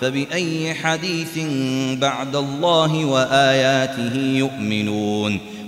فبأي حديث بعد الله وآياته يؤمنون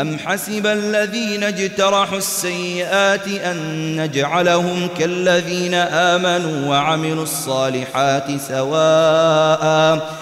أم حسب الذين اجترحوا السيئات أن نجعلهم كالذين آمنوا وعملوا الصالحات سواء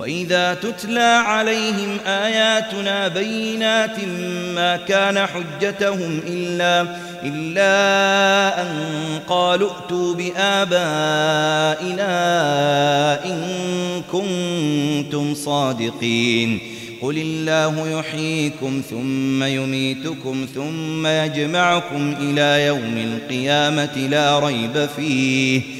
وإذا تتلى عليهم آياتنا بينات ما كان حجتهم إلا إلا أن قالوا ائتوا بآبائنا إن كنتم صادقين. قل الله يحييكم ثم يميتكم ثم يجمعكم إلى يوم القيامة لا ريب فيه.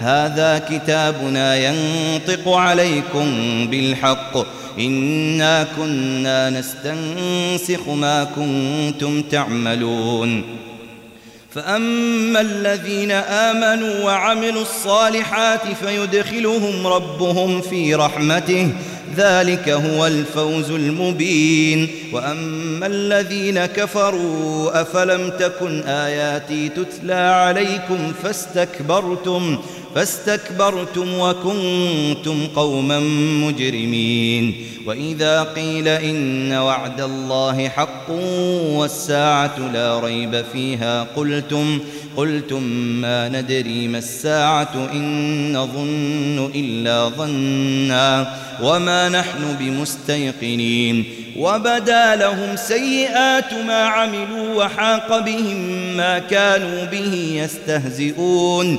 هذا كتابنا ينطق عليكم بالحق. إنا كنا نستنسخ ما كنتم تعملون. فأما الذين آمنوا وعملوا الصالحات فيدخلهم ربهم في رحمته. ذلك هو الفوز المبين. وأما الذين كفروا أفلم تكن آياتي تتلى عليكم فاستكبرتم. وكنتم قوما مجرمين. وإذا قيل إن وعد الله حق والساعة لا ريب فيها قلتم قلتم ما ندري ما الساعة إن نظن إلا ظنا. وما نحن بمستيقنين. وبدا لهم سيئات ما عملوا وحاق بهم ما كانوا به يستهزئون.